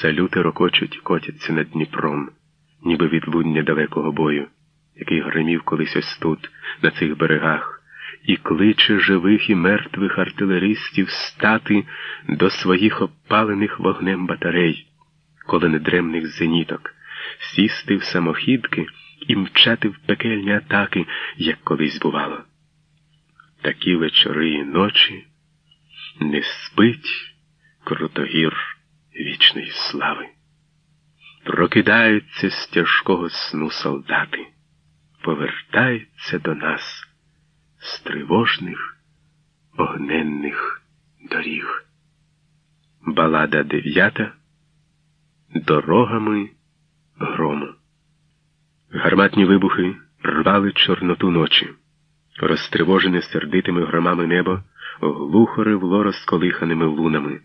Салюти рокочуть котяться над Дніпром, ніби відлуння далекого бою, який гримів колись ось тут, на цих берегах, і кличе живих і мертвих артилеристів стати до своїх опалених вогнем батарей, коленедремних зеніток, сісти в самохідки і мчати в пекельні атаки, як колись бувало. Такі вечори і ночі не спить крутогір вічної слави. Прокидаються з тяжкого сну солдати, повертаються до нас з тривожних огненних доріг. Балада дев'ята Дорогами грому. Гарматні вибухи рвали чорноту ночі. Розтривожене сердитими громами небо глухо ревло розколиханими лунами.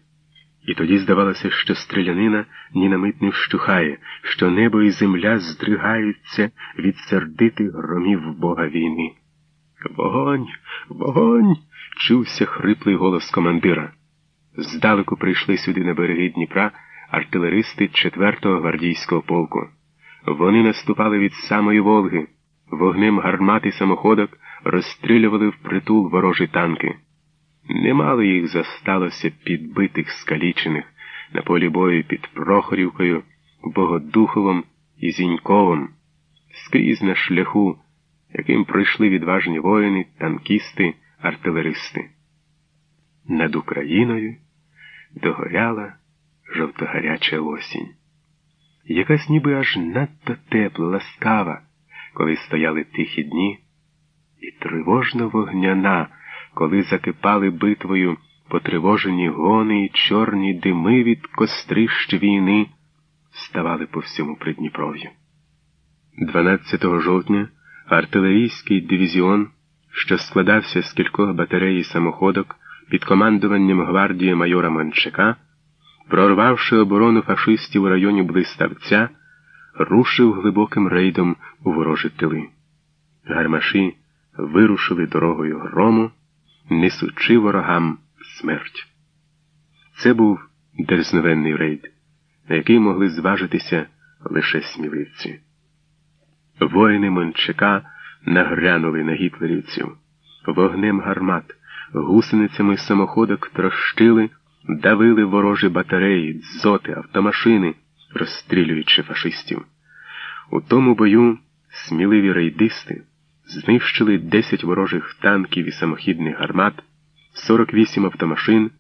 І тоді здавалося, що стрілянина ні на мить не вщухає, що небо і земля здригаються від сердитих громів Бога війни. Вогонь, вогонь! чувся хриплий голос командира. Здалеку прийшли сюди на береги Дніпра артилеристи 4-го гвардійського полку. Вони наступали від самої Волги, вогнем гармат і самоходок розстрілювали впритул ворожі танки. Немало їх засталося підбитих, скалічених на полі бою під Прохорівкою, Богодуховом і Зіньковим, скрізь на шляху, яким пройшли відважні воїни, танкісти, артилеристи. Над Україною догоряла жовтогаряча осінь. Якась ніби аж надто тепла, ласкава, коли стояли тихі дні, і тривожно вогняна коли закипали битвою потривожені гони і чорні дими від кострищ війни, ставали по всьому Придніпров'ю. 12 жовтня артилерійський дивізіон, що складався з кількох батарей і самоходок під командуванням гвардії майора Манчака, прорвавши оборону фашистів у районі Блиставця, рушив глибоким рейдом у ворожі тили. Гармаші вирушили дорогою грому несучи ворогам смерть. Це був дерзновенний рейд, на який могли зважитися лише сміливці. Воїни Мончака нагрянули на гітлерівців, вогнем гармат, гусеницями самоходок трощили, давили ворожі батареї, дзоти, автомашини, розстрілюючи фашистів. У тому бою сміливі рейдисти знищили 10 ворожих танків і самохідних гармат, 48 автомашин,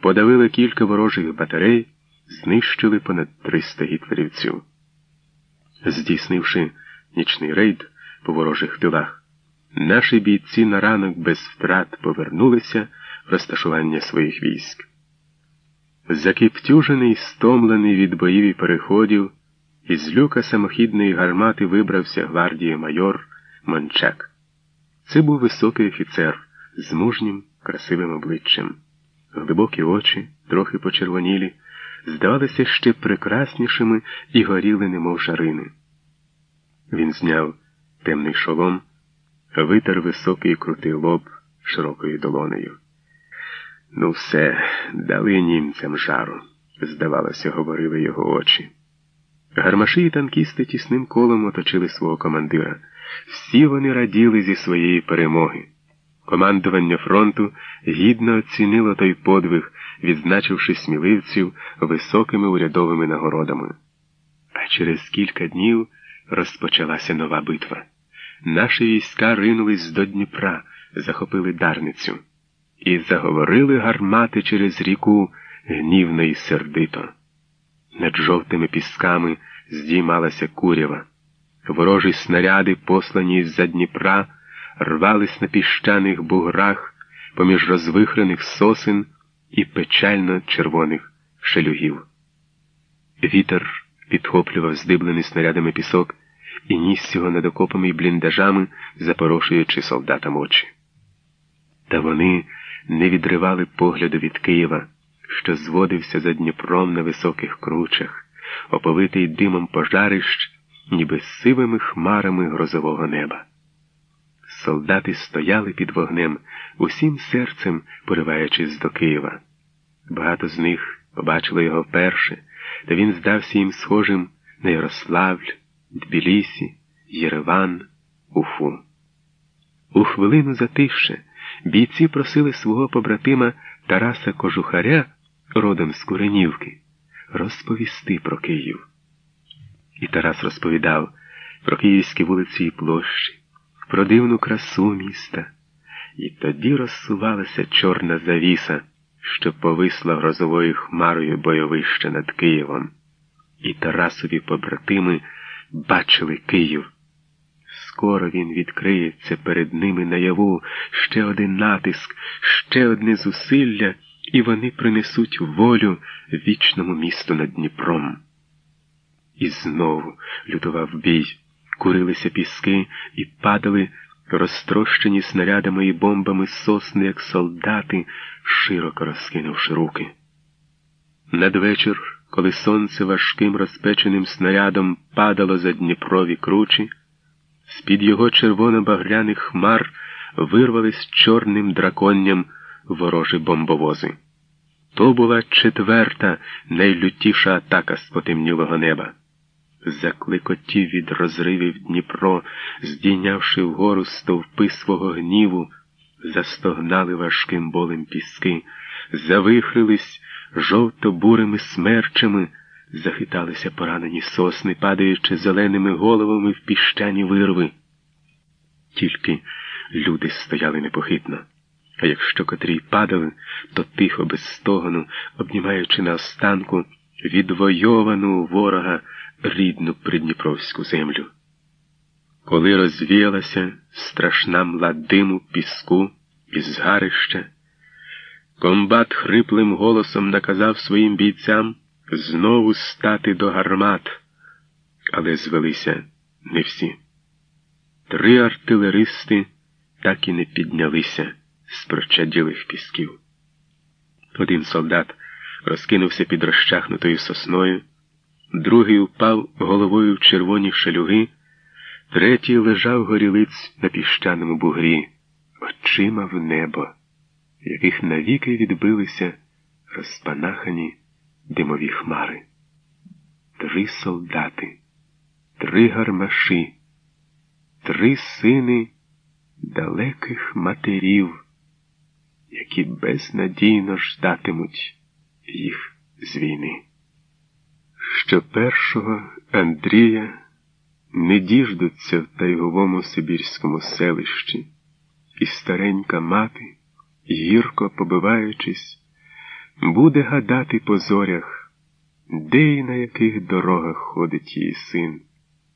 подавили кілька ворожих батарей, знищили понад 300 гітлерівців. Здійснивши нічний рейд по ворожих тилах, наші бійці на ранок без втрат повернулися в розташування своїх військ. Закіптюжений, стомлений від боїв і переходів, із люка самохідної гармати вибрався гвардії майор. Манчак. Це був високий офіцер з мужнім, красивим обличчям. Глибокі очі, трохи почервонілі, здавалися ще прекраснішими і горіли, немов жарини. Він зняв темний шолом, витер високий крутий лоб широкою долонею. Ну, все, дали німцям жару, здавалося, говорили його очі. Гармаші і танкісти тісним колом оточили свого командира. Всі вони раділи зі своєї перемоги. Командування фронту гідно оцінило той подвиг, відзначивши сміливців високими урядовими нагородами. А через кілька днів розпочалася нова битва. Наші війська ринулись до Дніпра, захопили Дарницю і заговорили гармати через ріку гнівно і сердито. Над жовтими пісками здіймалася курява. Ворожі снаряди, послані з-за Дніпра, рвались на піщаних буграх поміж розвихрених сосен і печально червоних шелюгів. Вітер підхоплював здиблений снарядами пісок і ніс його над окопами й бліндажами, запорошуючи солдатам очі. Та вони не відривали погляду від Києва, що зводився за Дніпром на високих кручах, оповитий димом пожарищ ніби сивими хмарами грозового неба. Солдати стояли під вогнем, усім серцем пориваючись до Києва. Багато з них побачили його вперше, та він здався їм схожим на Ярославль, Тбілісі, Єреван, Уфу. У хвилину затихше бійці просили свого побратима Тараса Кожухаря, родом з Куренівки, розповісти про Київ. І Тарас розповідав про київські вулиці і площі, про дивну красу міста, і тоді розсувалася чорна завіса, що повисла грозовою хмарою бойовище над Києвом. І Тарасові побратими бачили Київ. Скоро він відкриється перед ними наяву ще один натиск, ще одне зусилля, і вони принесуть волю вічному місту над Дніпром. І знову лютував бій, курилися піски і падали, розтрощені снарядами і бомбами сосни, як солдати, широко розкинувши руки. Надвечір, коли сонце важким розпеченим снарядом падало за Дніпрові кручі, з-під його червоно-багряних хмар вирвались чорним драконням ворожі бомбовози. То була четверта, найлютіша атака з потемнілого неба. Закликотів від розривів Дніпро, здійнявши вгору стовпи свого гніву, застогнали важким болем піски, завихрились жовто-бурими смерчами, захиталися поранені сосни, падаючи зеленими головами в піщані вирви. Тільки люди стояли непохитно, а якщо котрі падали, то тихо, без стогону, обнімаючи на останку відвойовану ворога рідну придніпровську землю. Коли розвіялася страшна мла диму піску із згарища, комбат хриплим голосом наказав своїм бійцям знову стати до гармат, але звелися не всі. Три артилеристи так і не піднялися з прочаділих пісків. Один солдат розкинувся під розчахнутою сосною, другий упав головою в червоні шалюги, третій лежав горілиць на піщаному бугрі, очима в небо, яких навіки відбилися розпанахані димові хмари. Три солдати, три гармаші, три сини далеких матерів, які безнадійно ждатимуть їх з війни. Що першого Андрія не діждуться в тайговому Сибірському селищі, і старенька мати, гірко побиваючись, буде гадати по зорях, де і на яких дорогах ходить її син.